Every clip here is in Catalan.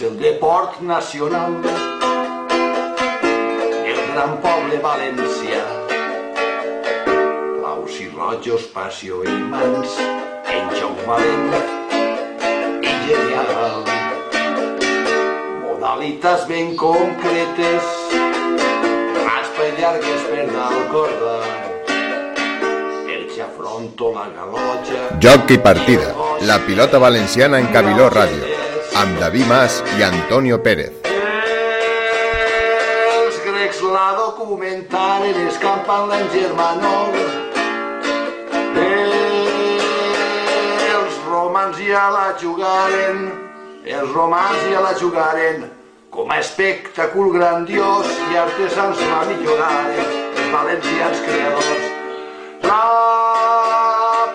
és el deport nacional del gran poble valencià. Blaus i rojos, passió i mans, en joc valent i genial. Modalitats ben concretes, raspa i llargues per dalt corda, el afronto la galotxa... Joc i partida. La pilota valenciana en Cabiló Ràdio. Amb David Mas i Antonio Pérez. Els grecs la documentaren escampant-la en germanol. Els romans ja la jugaren, els romans ja la jugaren, com a espectacle grandiós i artesans la milloraren, els valencians creadors. La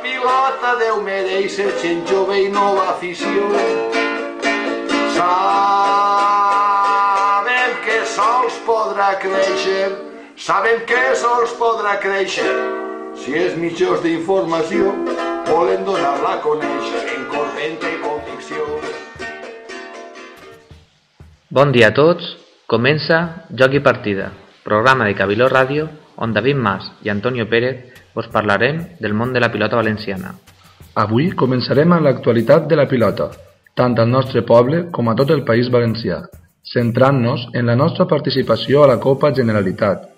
pilota Déu mereix ser gent jove i nova afició. Créixer, sabem que sols podrà créixer. Si és mitjors d'informació, volen donar-la a conèixer en corrent i convicció. Bon dia a tots. Comença Joc i Partida, programa de Cabiló Ràdio on David Mas i Antonio Pérez us parlarem del món de la pilota valenciana. Avui començarem amb l'actualitat de la pilota, tant al nostre poble com a tot el País Valencià, centrant-nos en la nostra participació a la Copa Generalitat,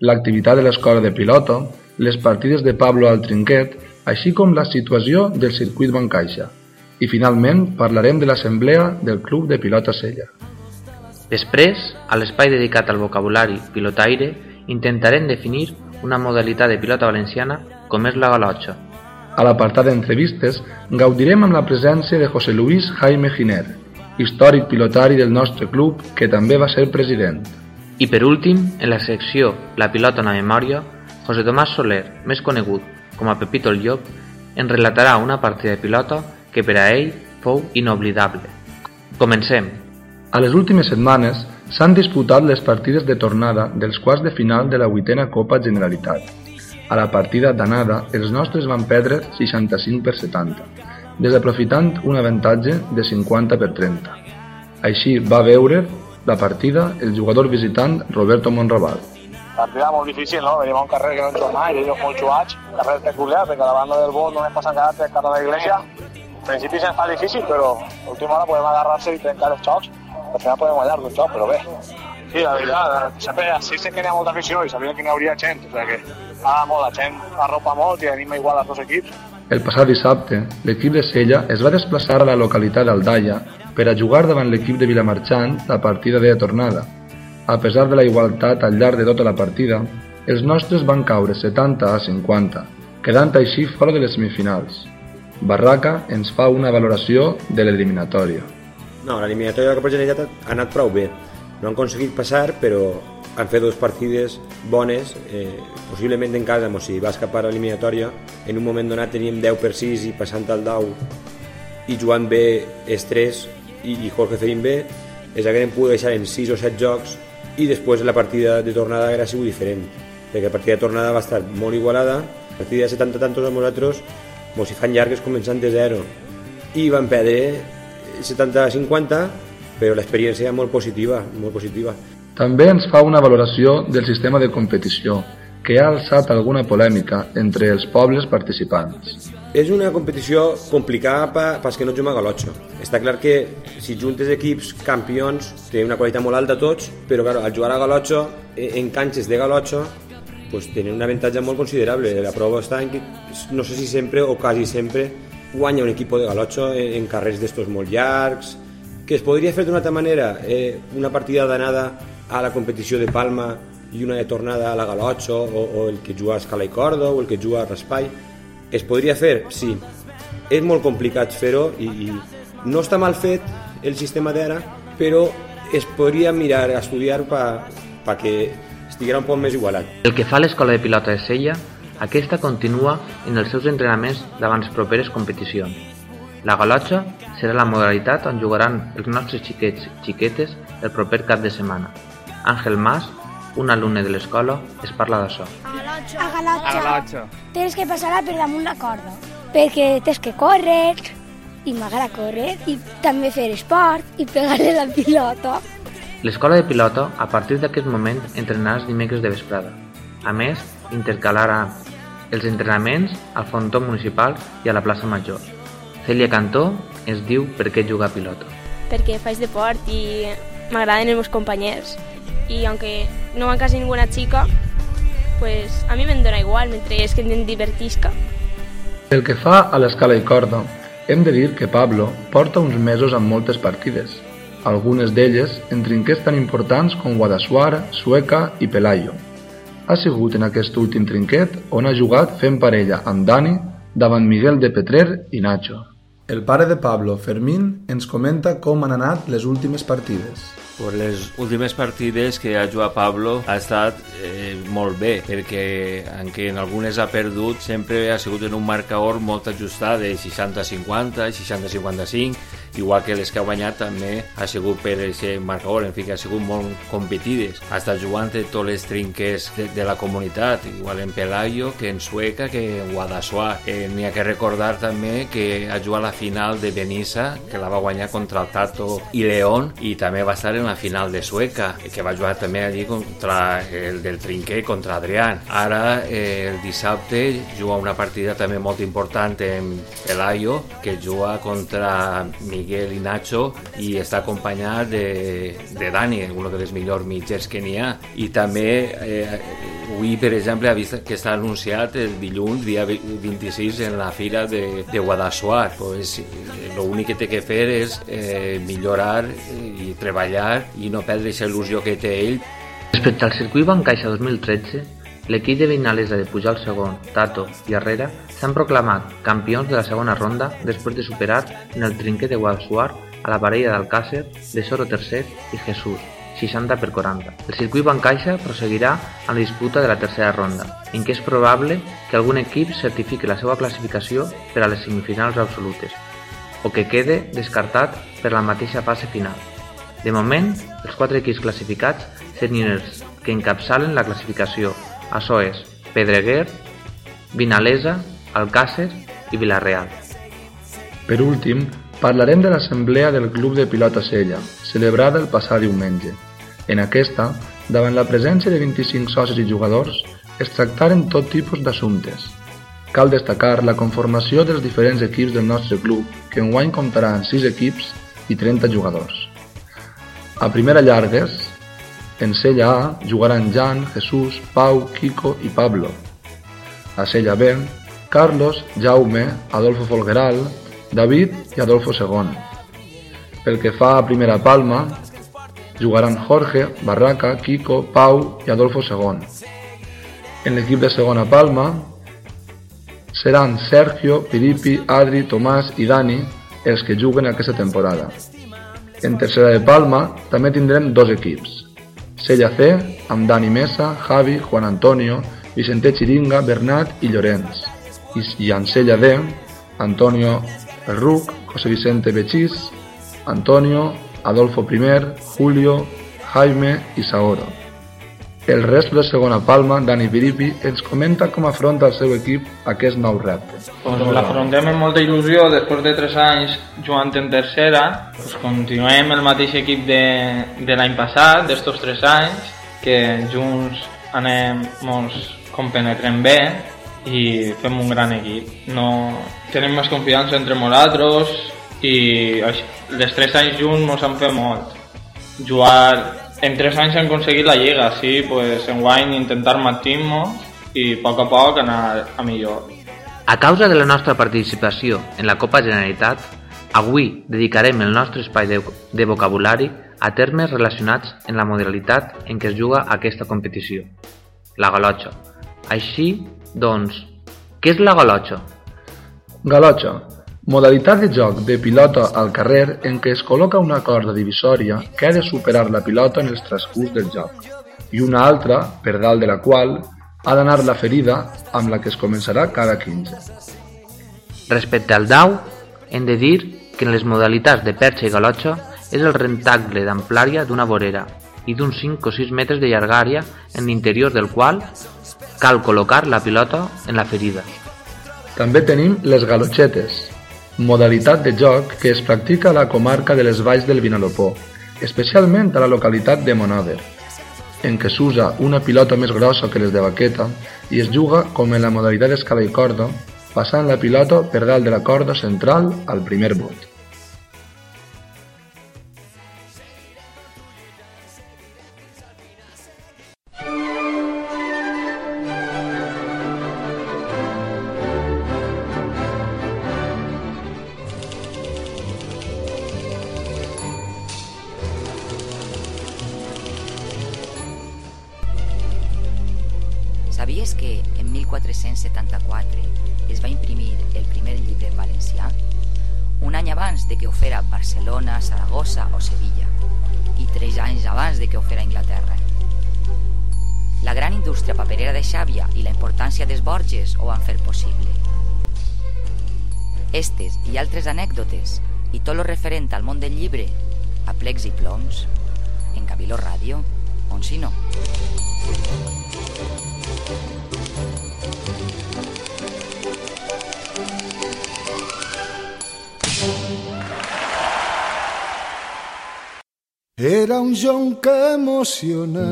l'activitat de l'escola de pilota, les partides de Pablo al trinquet, així com la situació del circuit Bancaixa. I finalment parlarem de l'assemblea del Club de Pilota Sella. Després, a l'espai dedicat al vocabulari pilotaire, intentarem definir una modalitat de pilota valenciana com és la galotxa. A l'apartat d'entrevistes gaudirem amb la presència de José Luis Jaime Giner, històric pilotari del nostre club que també va ser president. I per últim, en la secció La pilota en la memòria, José Tomàs Soler, més conegut com a Pepito el Llop, ens relatarà una partida de pilota que per a ell fou inoblidable. Comencem. A les últimes setmanes s'han disputat les partides de tornada dels quarts de final de la vuitena Copa Generalitat. A la partida d'anada, els nostres van perdre 65 per 70, desaprofitant un avantatge de 50 per 30. Així va veure la partida el jugador visitant Roberto Monraval. Partida molt difícil, no? Venim a un carrer que no hem jugat mai, ells molt jugats, carrer peculiar, perquè a la banda del bot només passen cada tres carrer de l'església. En principi se'ns fa difícil, però a última hora podem agarrar-se i trencar els xocs al final podem guanyar d'un joc, però bé. Sí, la veritat, sempre sí sé que n'hi ha molta afició i sabia que n'hi hauria gent, o sigui que ah, molt, la gent arropa molt i anima igual als dos equips. El passat dissabte, l'equip de Sella es va desplaçar a la localitat d'Aldaia per a jugar davant l'equip de Vilamarxant la partida de tornada. A pesar de la igualtat al llarg de tota la partida, els nostres van caure 70 a 50, quedant així fora de les semifinals. Barraca ens fa una valoració de l'eliminatòria. No, l'eliminatòria de la Copa Generalitat ha anat prou bé. No han aconseguit passar, però han fet dues partides bones. Eh, possiblement en casa, si va escapar a l'eliminatòria, en un moment donat teníem 10 per 6 i passant al 10 i jugant bé els 3 i, i Jorge Ferín bé, es haguem pogut deixar en 6 o 7 jocs i després la partida de tornada haguera sigut diferent perquè la partida de tornada va estar molt igualada la partida de 70 tantos amb nosaltres com si fan llargues començant de zero i van perdre 70-50, però l'experiència molt positiva, molt positiva. També ens fa una valoració del sistema de competició, que ha alçat alguna polèmica entre els pobles participants. És una competició complicada pels que no juguen a Galotxo. Està clar que si juntes equips campions té una qualitat molt alta tots, però claro, al jugar a Galotxo, en canxes de Galotxo, pues, tenen un avantatge molt considerable. La prova està en que no sé si sempre o quasi sempre guanya un equip de Galotxo en, en carrers d'estos molt llargs, que es podria fer d'una altra manera, eh, una partida d'anada a la competició de Palma i una de tornada a la Galotxo o, o el que juga a Escala i Cordo o el que juga a Raspall es podria fer? Sí és molt complicat fer-ho i, i no està mal fet el sistema d'ara però es podria mirar, estudiar per pa que estiguera un poc més igualat. El que fa l'escola de pilota de Sella aquesta continua en els seus entrenaments davant les properes competicions. La galotxa serà la modalitat on jugaran els nostres xiquets i xiquetes el proper cap de setmana. Àngel Mas, un alumne de l'escola, es parla d'això. A galotxa. A galotxa. Tens que passar per damunt la corda, perquè tens que córrer i m'agrada córrer i també fer esport i pegar-li la pilota. L'escola de pilota, a partir d'aquest moment, entrenarà els dimecres de vesprada. A més, intercalarà els entrenaments al frontó municipal i a la plaça Major. Celia Cantó ens diu per què juga a pilota. Perquè faig deport i m'agraden els meus companys. I aunque no en quasi ninguna xica, pues a mi me'n dona igual mentre és que em divertisca. Pel que fa a l'escala i corda, hem de dir que Pablo porta uns mesos amb moltes partides, algunes d'elles en trinquets tan importants com Guadassuar, Sueca i Pelayo. Ha sigut en aquest últim trinquet on ha jugat fent parella amb Dani davant Miguel de Petrer i Nacho. El pare de Pablo, Fermín, ens comenta com han anat les últimes partides. Per les últimes partides que ha jugat Pablo ha estat eh, molt bé, perquè encara en algunes ha perdut, sempre ha sigut en un marcador molt ajustat de 60-50, 60-55, igual que les que ha guanyat també ha sigut per aquest marcador, en fi, que ha sigut molt competides. Ha estat jugant tots els trinquers de, de la comunitat, igual en Pelayo, que en Sueca, que en Guadassuar. Eh, N'hi ha que recordar també que ha jugat la final de Benissa, que la va guanyar contra el Tato i León, i també va estar en la final de Sueca, que va jugar també allí contra el del trinquer, contra Adrián. Ara, eh, el dissabte, juga una partida també molt important en Pelayo, que juga contra Miguel i Nacho i està acompanyat de, de Dani, un dels millors mitgers que n'hi ha. I també, eh, avui, per exemple, ha vist que està anunciat el dilluns, dia 26, en la fira de, de Guadassuar. Pues, l'únic que té que fer és eh, millorar i treballar i no perdre aquesta il·lusió que té ell. Respecte al circuit Bancaixa 2013, l'equip de Vinalesa de Pujol segon, Tato i Herrera s'han proclamat campions de la segona ronda després de superar en el trinquet de Guadassuar a la parella d'Alcácer, de Soro tercer i Jesús, 60 per 40. El circuit Bancaixa proseguirà amb la disputa de la tercera ronda, en què és probable que algun equip certifiqui la seva classificació per a les semifinals absolutes, o que quede descartat per la mateixa fase final. De moment, els quatre equips classificats serien els que encapçalen la classificació. Això és Pedreguer, Vinalesa, Alcàsser i Vilareal. Per últim, parlarem de l'assemblea del Club de Pilota Sella, celebrada el passat diumenge. En aquesta, davant la presència de 25 socis i jugadors, es tractaren tot tipus d'assumptes. Cal destacar la conformació dels diferents equips del nostre club, que enguany comptarà amb 6 equips i 30 jugadors. A primera llargues, en Sella A jugaran Jan, Jesús, Pau, Kiko i Pablo. A Sella B, Carlos, Jaume, Adolfo Folgueral, David i Adolfo II. Pel que fa a primera palma, jugaran Jorge, Barraca, Kiko, Pau i Adolfo II. En l'equip de segona palma seran Sergio, Piripi, Adri, Tomàs i Dani els que juguen aquesta temporada. En tercera de palma també tindrem dos equips. Sella C, amb Dani Mesa, Javi, Juan Antonio, Vicente Chiringa, Bernat i Llorenç. Sella D, Antonio Ruc, José Vicente Bechís, Antonio, Adolfo I, Julio, Jaime i Saoro. El rest de segona palma, Dani Piripi, ens comenta com afronta el seu equip aquest nou repte. Pues l'afrontem amb molta il·lusió després de 3 anys jugant en tercera. Pues continuem el mateix equip de, de l'any passat, d'estos 3 anys, que junts anem, mos compenetrem bé i fem un gran equip. No, tenim més confiança entre nosaltres i les 3 anys junts mos han fet molt. Jugar en 3 anys hem aconseguit la Lliga, sí, pues enguany intentar mantenir-nos i a poc a poc anar a millor. A causa de la nostra participació en la Copa Generalitat, avui dedicarem el nostre espai de, de vocabulari a termes relacionats en la modalitat en què es juga aquesta competició, la galotxa. Així, doncs, què és la galotxa? Galotxa, modalitat de joc de pilota al carrer en què es col·loca una corda divisòria que ha de superar la pilota en els transcurs del joc, i una altra, per dalt de la qual, ha d'anar la ferida amb la que es començarà cada 15. Respecte al dau, hem de dir que en les modalitats de perxa i galotxa és el rentacle d'amplària d'una vorera i d'uns 5 o 6 metres de llargària en l'interior del qual cal col·locar la pilota en la ferida. També tenim les galotxetes, modalitat de joc que es practica a la comarca de les Valls del Vinalopó, especialment a la localitat de Monòver, en què s'usa una pilota més grossa que les de baqueta i es juga com en la modalitat escala i corda, passant la pilota per dalt de la corda central al primer bot. Tot lo referent al món del llibre a plecs i ploms en Cabiló Ràdio, on si no. Era un jonc emocionat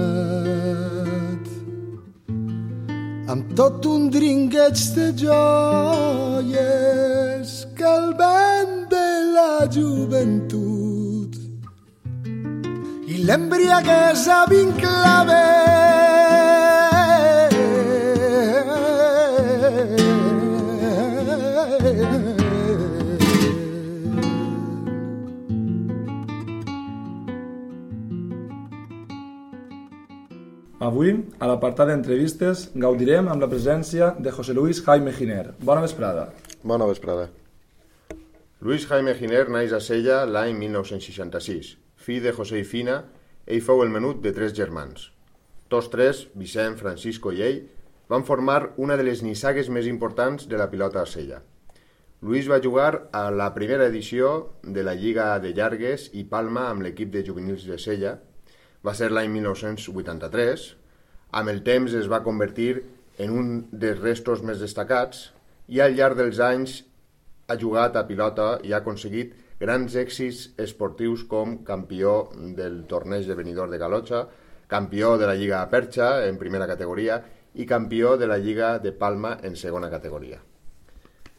amb tot un dringueig de joies que el vent la joventut i l'embriaguesa vinclaver Avui, a l'apartat d'entrevistes, gaudirem amb la presència de José Luis Jaime Giner. Bona vesprada. Bona vesprada. Luis Jaime Giner naix a Sella l'any 1966. Fill de José i Fina, ell fou el menut de tres germans. Tots tres, Vicent, Francisco i ell, van formar una de les nissagues més importants de la pilota a Sella. Luis va jugar a la primera edició de la Lliga de Llargues i Palma amb l'equip de juvenils de Sella. Va ser l'any 1983. Amb el temps es va convertir en un dels restos més destacats i al llarg dels anys ha jugat a pilota i ha aconseguit grans èxits esportius com campió del torneig de venidor de Galotxa, campió de la Lliga Perxa en primera categoria i campió de la Lliga de Palma en segona categoria.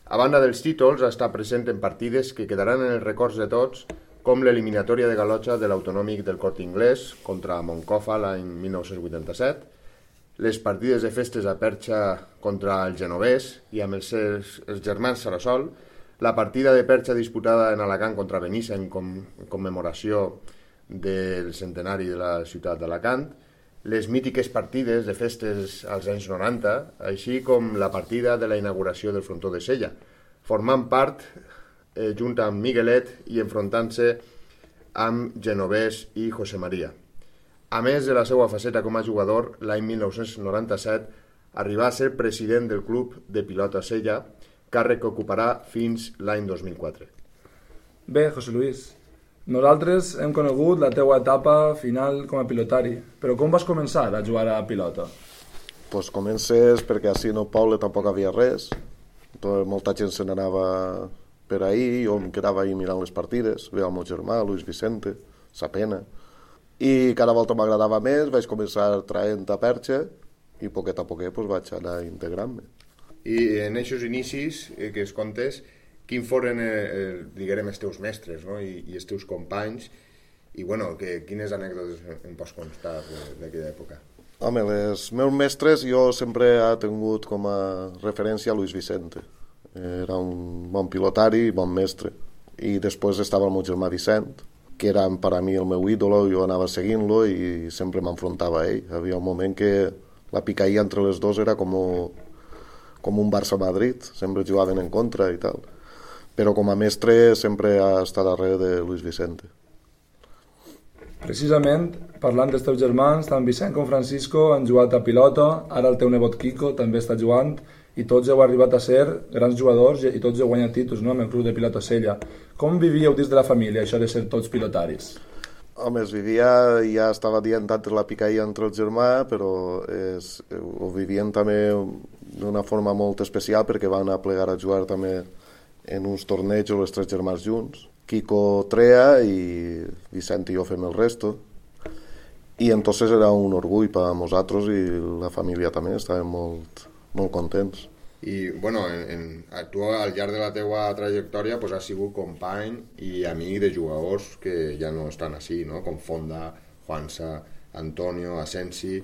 A banda dels títols, està present en partides que quedaran en els records de tots, com l'eliminatòria de Galotxa de l'autonòmic del Cort Inglés contra Moncofa l'any 1987, les partides de festes a Perxa contra el Genovès i amb els, els germans Sarasol, la partida de Perxa disputada en Alacant contra Benissa en, com, en commemoració del centenari de la ciutat d'Alacant, les mítiques partides de festes als anys 90, així com la partida de la inauguració del frontó de Sella, formant part, eh, junt amb Miguelet i enfrontant-se amb Genovès i José María. A més de la seva faceta com a jugador, l'any 1997 arribà a ser president del club de pilota Sella, càrrec que ocuparà fins l'any 2004. Bé, José Luis, nosaltres hem conegut la teua etapa final com a pilotari, però com vas començar a jugar a pilota? Pues comences perquè així en el poble tampoc havia res, Tot, molta gent se n'anava per ahí, jo em quedava ahí mirant les partides, veia el meu germà, Luis Vicente, sa pena, i cada volta m'agradava més, vaig començar traient a perxa i poquet a poquet pues, vaig anar integrant-me. I en aquests inicis eh, que es contes, quin foren, eh, eh, diguem, els teus mestres no? I, i els teus companys i bueno, que, quines anècdotes em pots constar d'aquella època? Home, els meus mestres jo sempre he tingut com a referència a Luis Vicente. Era un bon pilotari i bon mestre. I després estava el meu germà Vicent, que era per a mi el meu ídolo, jo anava seguint-lo i sempre m'enfrontava a ell. Havia un moment que la picaïa entre les dos era com, com un Barça-Madrid, sempre jugaven en contra i tal. Però com a mestre sempre ha estat darrere de Luis Vicente. Precisament, parlant dels teus germans, tant Vicent com Francisco han jugat a pilota, ara el teu nebot Kiko també està jugant, i tots heu arribat a ser grans jugadors i tots heu guanyat títols no? amb el club de pilota Sella. Com vivíeu dins de la família, això de ser tots pilotaris? Home, es vivia, ja estava dient antes la picaïa entre el germà, però és, ho vivien també d'una forma molt especial perquè van a plegar a jugar també en uns tornejos les tres germans junts. Kiko Trea i Vicent i jo fem el resto. I entonces era un orgull per a nosaltres i la família també, estàvem molt, molt contents. I, bueno, en, en, tu al llarg de la teua trajectòria pues, has sigut company i amic de jugadors que ja no estan així, no? com Fonda, Juansa, Antonio, Asensi...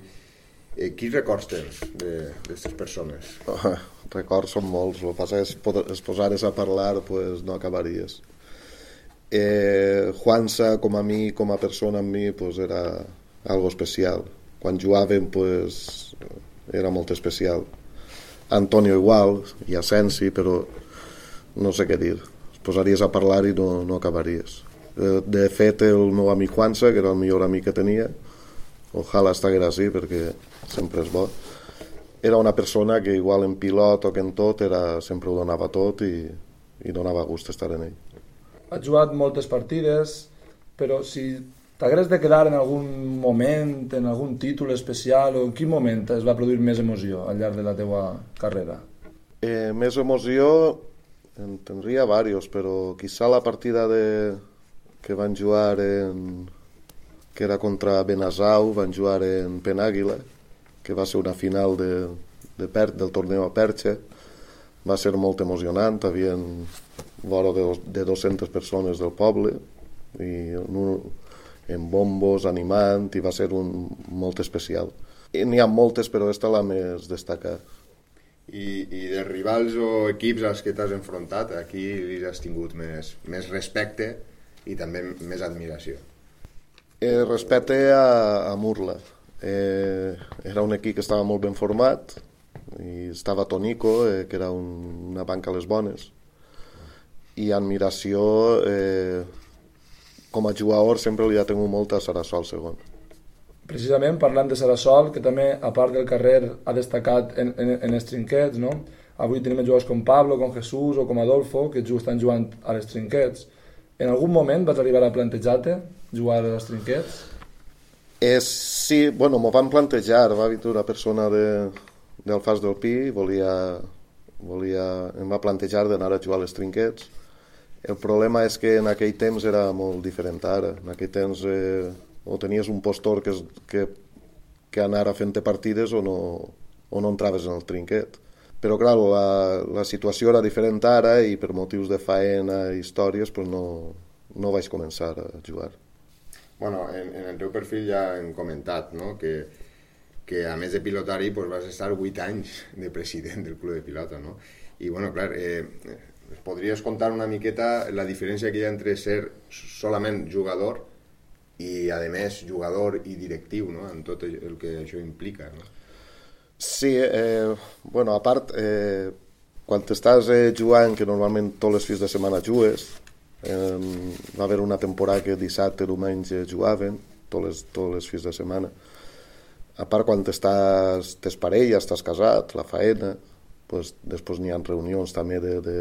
Eh, quins records tens d'aquestes persones? Oh, records són molts, el que passa és que es posares a parlar pues, no acabaries. Eh, Juansa, com a mi, com a persona amb mi, pues, era algo especial. Quan jugàvem, pues, era molt especial. Antonio igual, i Asensi, però no sé què dir. Es posaries a parlar i no, no acabaries. Eh, de fet, el meu amic Juansa, que era el millor amic que tenia, ojalà estiguera així perquè sempre és bo, era una persona que igual en pilot o que en tot era, sempre ho donava tot i, i donava gust estar en ell. Ha jugat moltes partides, però si t'hagués de quedar en algun moment, en algun títol especial, o en quin moment es va produir més emoció al llarg de la teua carrera? Eh, més emoció en tindria diversos, però quizá la partida de, que van jugar en, que era contra Benasau, van jugar en Penàguila, que va ser una final de, de per, del torneo a Perche. Va ser molt emocionant, havien vora de, de 200 persones del poble i en, en bombos, animant, i va ser un molt especial. I n'hi ha moltes, però aquesta la més destacada. I, i de rivals o equips als que t'has enfrontat, aquí li has tingut més, més respecte i també més admiració. Eh, respecte a, a Murla. Eh, era un equip que estava molt ben format i estava Tonico, eh, que era un, una banca a les bones. I admiració, eh, com a jugador, sempre li ha tingut molt a Sarasol segon. Precisament parlant de Sarasol, que també, a part del carrer, ha destacat en, en, en els trinquets, no? Avui tenim jugadors com Pablo, com Jesús o com Adolfo, que estan jugant a les trinquets. En algun moment vas arribar a plantejar-te jugar als trinquets? Eh, sí, bueno, m'ho van plantejar, va venir una persona de, del Fas del Pi, volia, volia, em va plantejar d'anar a jugar als trinquets. El problema és que en aquell temps era molt diferent ara. En aquell temps eh, o tenies un postor que, que, que anara fent partides o no, o no entraves en el trinquet. Però, clar, la, la situació era diferent ara i per motius de faena i històries pues no, no vaig començar a jugar. Bueno, en, en el teu perfil ja hem comentat no? que, que a més de pilotari pues, vas estar 8 anys de president del club de pilota. No? I bueno, clar, eh, podries contar una miqueta la diferència que hi ha entre ser solament jugador i, a més, jugador i directiu, no? en tot el que això implica. No? Sí, eh, bueno, a part, eh, quan estàs eh, jugant, que normalment tots les fins de setmana jugues, Eh, va haver una temporada que dissabte, diumenge jugaven, tots les, tots les fins de setmana. A part, quan estàs, tens parella, estàs casat, la faena, pues, després n'hi ha reunions també de, de,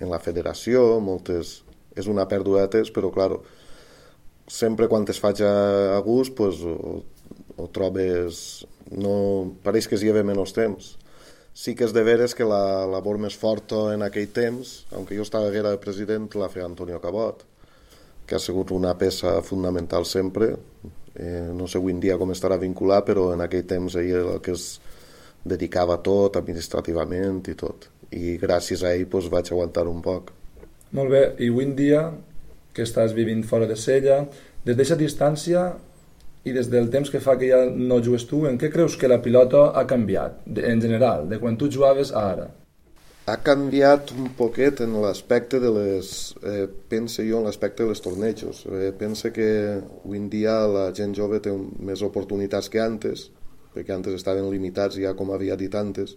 en la federació, moltes... És una pèrdua de temps, però, clar, sempre quan es faig a, gust, pues, ho, ho trobes... No, pareix que es lleva menys temps sí que és de veres que la labor més forta en aquell temps, aunque jo estava era de president, la feia Antonio Cabot, que ha sigut una peça fundamental sempre. Eh, no sé avui en dia com estarà vinculat, però en aquell temps ell era el que es dedicava tot, administrativament i tot. I gràcies a ell doncs, vaig aguantar un poc. Molt bé, i avui en dia, que estàs vivint fora de Sella, des d'aquesta distància, i des del temps que fa que ja no jugues tu, en què creus que la pilota ha canviat, en general, de quan tu jugaves a ara? Ha canviat un poquet en l'aspecte de les... Eh, pense jo en l'aspecte de les tornejos. Eh, pense que avui en dia la gent jove té més oportunitats que antes, perquè antes estaven limitats, ja com havia dit antes,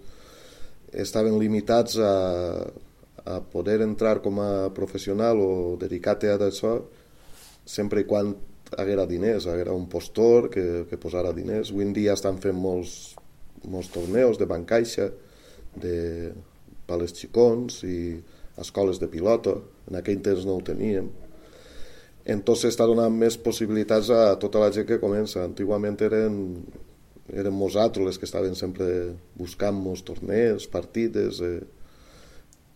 estaven limitats a, a poder entrar com a professional o dedicar-te a això sempre i quan haguera diners, haguera un postor que, que posara diners. Avui en dia estan fent molts, molts torneos de bancaixa, de pales xicons i escoles de pilota. En aquell temps no ho teníem. Entonces està donant més possibilitats a tota la gent que comença. Antigament eren, eren nosaltres les que estaven sempre buscant molts torneos, partides... Eh,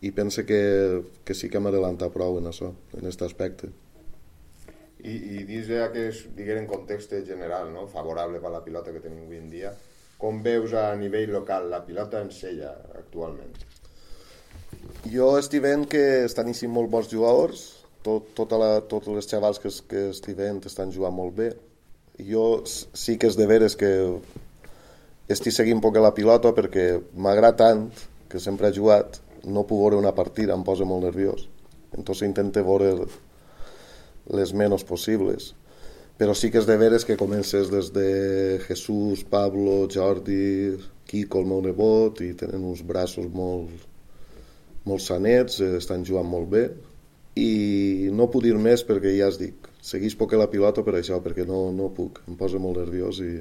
i pense que, que sí que hem adelantat prou en això, en aquest aspecte. I, i dins d'aquest, diguem, context general, no? favorable per la pilota que tenim avui en dia, com veus a nivell local la pilota en sella actualment? Jo estic veient que estan eixint molt bons jugadors, tot, tota la, tots els xavals que, que estic veient estan jugant molt bé. Jo sí que és de veres que estic seguint poc la pilota perquè m'agrada tant que sempre ha jugat, no puc veure una partida, em posa molt nerviós. Entonces intento veure les menys possibles. Però sí que és de veres que comences des de Jesús, Pablo, Jordi, Kiko, el meu nebot, i tenen uns braços molt, molt sanets, eh, estan jugant molt bé, i no puc dir més perquè ja es dic, seguís poc la pilota per això, perquè no, no puc, em posa molt nerviós i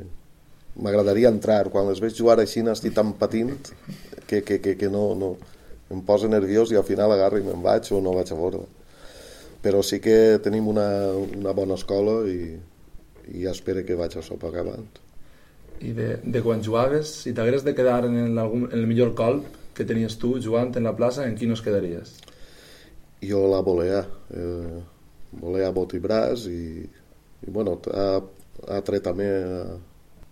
m'agradaria entrar, quan les veig jugar així estic tan patint que, que, que, que no, no, em posa nerviós i al final agarro i me'n vaig o no vaig a veure però sí que tenim una, una bona escola i, i ja espero que vaig a sopar acabant. I de, de quan jugaves, si t'hagués de quedar en el, algun, en el millor colp que tenies tu jugant en la plaça, en quin nos quedaries? Jo la volea, eh, volea bot i braç i, i bueno, ha, ha tret també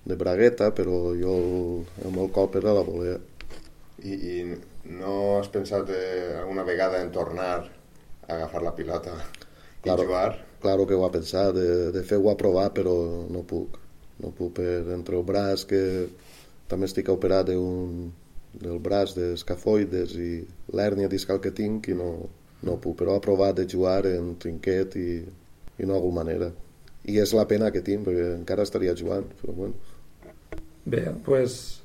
de bragueta, però jo el, el meu colp era la volea. I, i no has pensat eh, alguna vegada en tornar agafar la pilota claro, i jugar. Claro que ho ha pensat, de, de fer-ho a provar, però no puc. No puc per entre el braç, que també estic operat d'un del braç d'escafoides i l'hèrnia discal que tinc i no, no puc, però ha provat de jugar en trinquet i, i no ha hagut manera. I és la pena que tinc, perquè encara estaria jugant, però bueno. Bé, pues,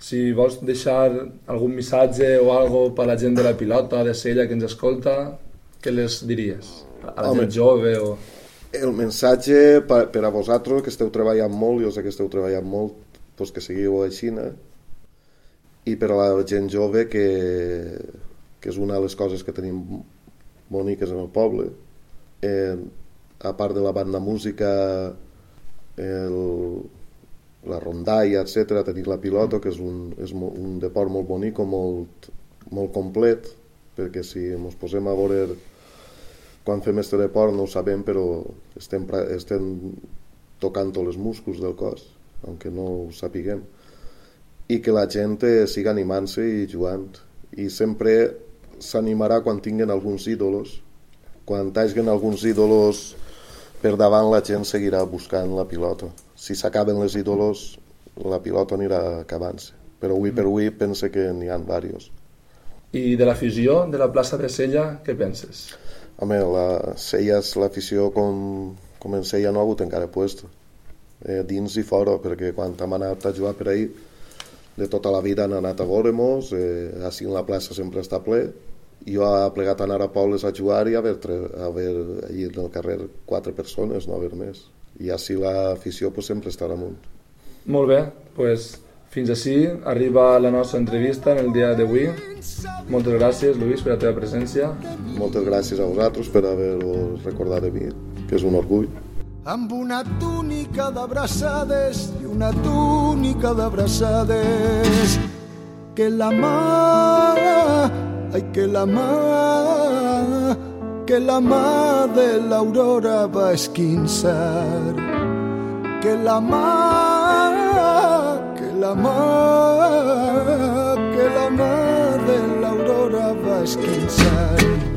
si vols deixar algun missatge o algo per a la gent de la pilota, de Sella, que ens escolta, què les diries? A la Home, gent jove o... El missatge per, per a vosaltres, que esteu treballant molt, jo sé que esteu treballant molt, doncs que seguiu a Xina, i per a la gent jove, que, que és una de les coses que tenim boniques en el poble, eh, a part de la banda música, el, la rondalla, etc, tenir la pilota, que és un, és un deport molt bonic, molt, molt complet, perquè si ens posem a veure quan fem este deport no ho sabem, però estem, estem tocant tots els músculs del cos, aunque no ho sapiguem. I que la gent siga animant-se i jugant. I sempre s'animarà quan tinguen alguns ídolos. Quan hagin alguns ídolos per davant, la gent seguirà buscant la pilota. Si s'acaben les ídolos, la pilota anirà acabant-se. Però avui per avui pense que n'hi ha diversos. I de l'afició de la plaça de Sella, què penses? Home, la, Seies, l'afició com, com en Seia no ha hagut encara puesto, eh, dins i fora, perquè quan hem anat a jugar per ahir, de tota la vida han anat a veure-mos, eh, així la plaça sempre està ple, jo ha plegat a anar a Pobles a jugar i a haver, a haver allí en el carrer quatre persones, no haver més. I així l'afició pues, sempre estarà amunt. Molt bé, pues, fins així arriba la nostra entrevista en el dia d'avui. Moltes gràcies, Lluís, per la teva presència. Moltes gràcies a vosaltres per haver-vos recordat de mi, que és un orgull. Amb una túnica d'abraçades i una túnica d'abraçades que la mà, ai que la mà, que la mà de l'aurora va esquinçar, que la mà la mar, que la mar de la aurora va a esquinçar.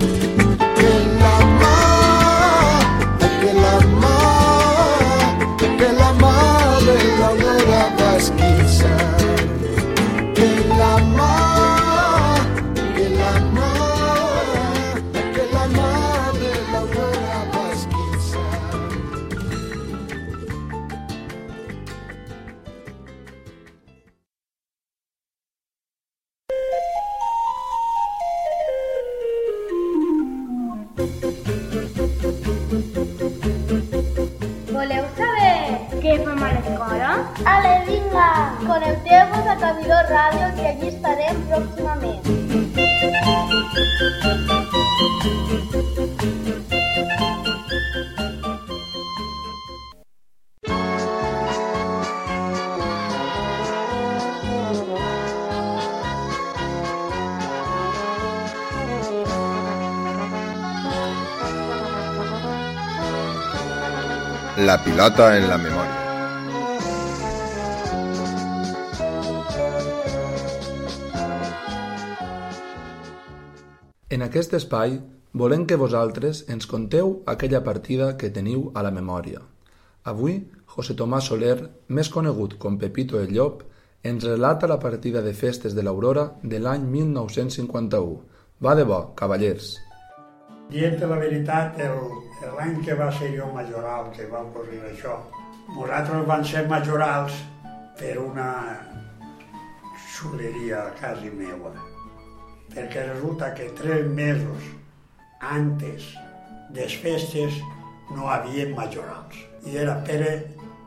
Connecteu-vos a Cabiló Ràdio que allí estarem pròximament. La pilota en la memoria. Aquest espai volem que vosaltres ens conteu aquella partida que teniu a la memòria. Avui, José Tomàs Soler, més conegut com Pepito el Llop, ens relata la partida de festes de l'Aurora de l'any 1951. Va de bo, cavallers. Dient la veritat, l'any que va ser jo majoral, que va ocorrir això, nosaltres van ser majorals per una xuleria quasi meua. Perquè resulta que tres mesos antes des festes no havia majorals. I era Pere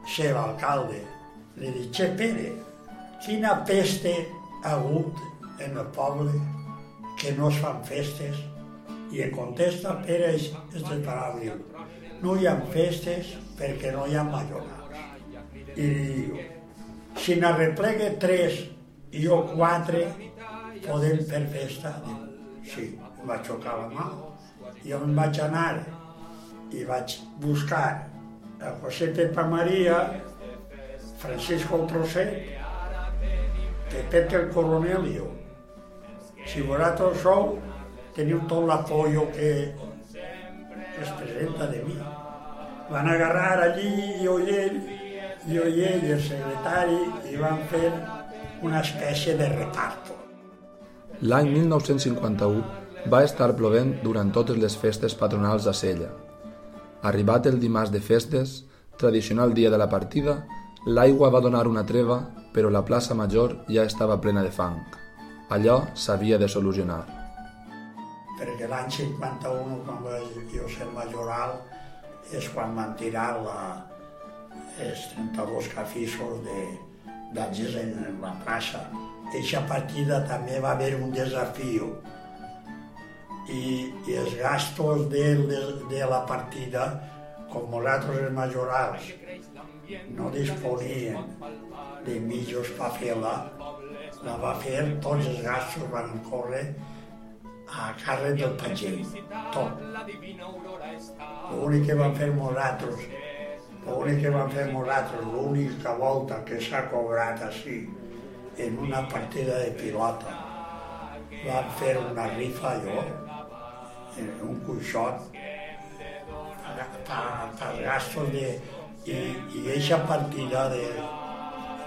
Seva, alcalde. Li dic, che Pere, quina peste ha hagut en el poble que no es fan festes? I em contesta Pere aquestes paraules, no hi ha festes perquè no hi ha majorals. I diu, si n'arreplegue tres i jo quatre, podem fer festa? Sí, em vaig xocar la mà. Jo em vaig anar i vaig buscar a José Pepa Maria, Francisco el Trosset, Pepete el Coronelio. Si vosaltres sou, teniu tot l'apoyo que es presenta de mi. Van agarrar allí i jo i ell, el secretari, i van fer una espècie de reparto. L'any 1951 va estar plovent durant totes les festes patronals a Sella. Arribat el dimarts de festes, tradicional dia de la partida, l'aigua va donar una treva, però la plaça Major ja estava plena de fang. Allò s'havia de solucionar. Perquè l'any 51, quan vaig jo ser majoral, és quan van tirar la, els 32 cafissos de, en la plaça. Eixa partida també va haver un desafiu i, i els gastos de, de, de la partida, com nosaltres els majorals no disponien de mitjos per fer-la, la va fer, tots els gastos van córrer a càrrec del pagell, tot. L'únic que van fer nosaltres, l'únic que van fer nosaltres, l'única volta que s'ha cobrat així, en una partida de pilota, van fer una rifa jo, en un cuixot, per gastos de... I, i eixa partida de,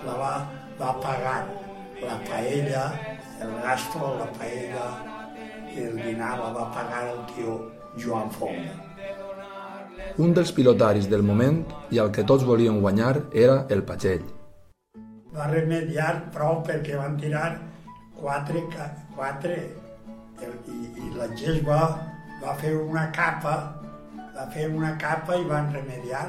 la va, va pagar la paella, el gasto, la paella i el dinar la va pagar el tio Joan Fonda. Un dels pilotaris del moment i al que tots volien guanyar era el Pagell. Va remediar prou perquè van tirar quatre, quatre i, i la gent va, va fer una capa, va fer una capa i van remediar,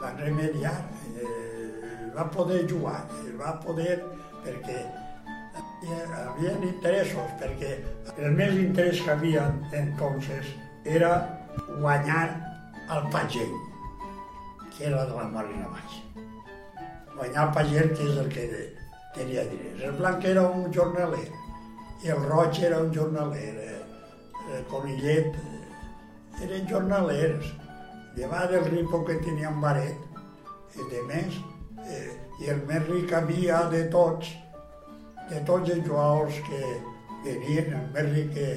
van remediar, eh, va poder jugar, eh, va poder perquè hi havia interessos, perquè el més interès que havia entonces era guanyar el Pagell, que era de la Marina Baixa. Guanyar Pagell, que és el que tenia diners. El Blanc era un jornaler, i el Roig era un jornaler, el Conillet eh, eren jornalers. Llevar del rico que tenia un baret, i de més, eh, i el més ric havia de tots, de tots els jugadors que venien, el més ric que,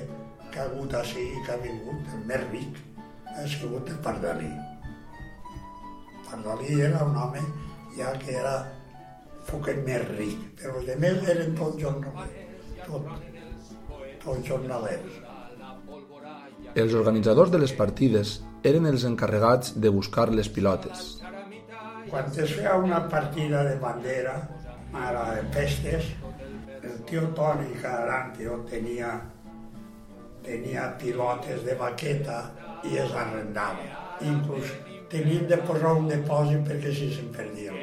que ha hagut així, que ha vingut, el més ric, ha sigut el Pardalí. Pardalí era un home ja que era poquet més ric, però els altres eren tots jornalers, tots, tots jornalers. Els organitzadors de les partides eren els encarregats de buscar les pilotes. Quan es feia una partida de bandera, ara de pestes, el tio Toni Carantio tenia, tenia pilotes de baqueta i es arrendava. Inclús tenien de posar un depòsit perquè si se'n perdien.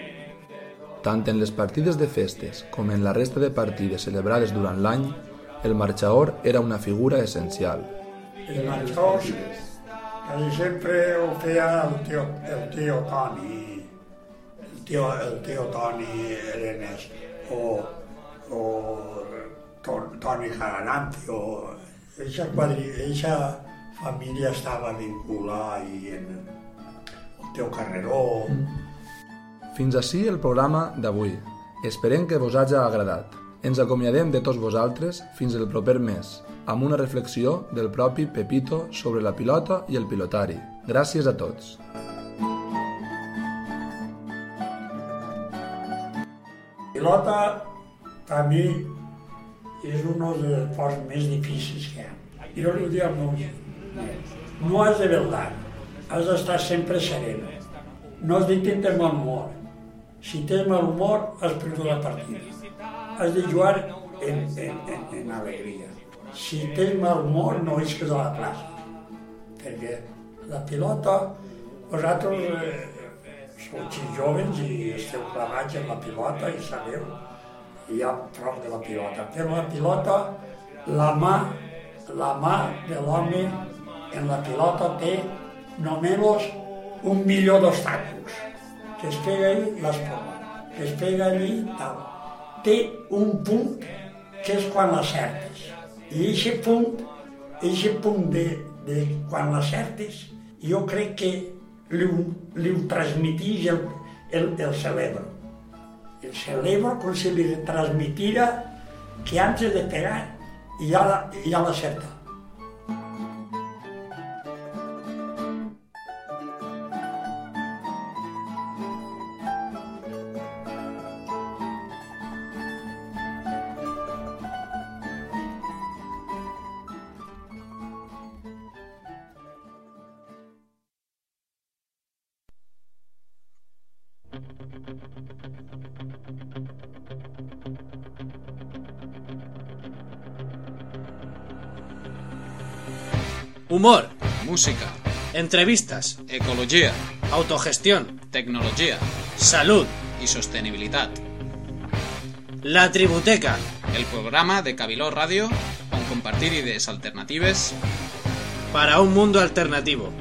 Tant en les partides de festes com en la resta de partides celebrades durant l'any, el marxador era una figura essencial. Els marxadors quasi sempre ho feia el tio, el tio Toni, el tio, el tio Toni Arenas, o, o Toni Jagaranti, o eixa, quadri, eixa família estava vinculada i en, el teu carreró... Fins així el programa d'avui. Esperem que vos hagi agradat. Ens acomiadem de tots vosaltres fins el proper mes, amb una reflexió del propi Pepito sobre la pilota i el pilotari. Gràcies a tots. pilota també és un dels esports més difícils que hi ha. Jo li dic al meu net, no has de veldar, has d'estar sempre sereno. No has tindre mal humor. Si tens mal humor, has perdut la partida. Has de jugar en, en, en, en alegria. Si tens mal humor, no isques a la plaça. Perquè la pilota, vosaltres eh, sou joves i esteu clavats en la pilota i sabeu hi ha prop de la pilota. Però la pilota, la mà, la mà de l'home en la pilota té només un milió d'obstacles. Que es pega ahí l'espoma, que es pega allí tal. Té un punt que és quan l'acertes. I aquest punt, aquest punt de, de quan l'acertes, jo crec que li, li ho transmitís el, el, el cerebro. El cerebro com si li transmitira que antes de pegar ja, ja Humor, música, entrevistas, ecologia, autogestión, tecnología, salud. Y sostenibilitat. La Tributeca, el programa de Cabiló Radio on compartir idees alternatives. Para un mundo alternativo.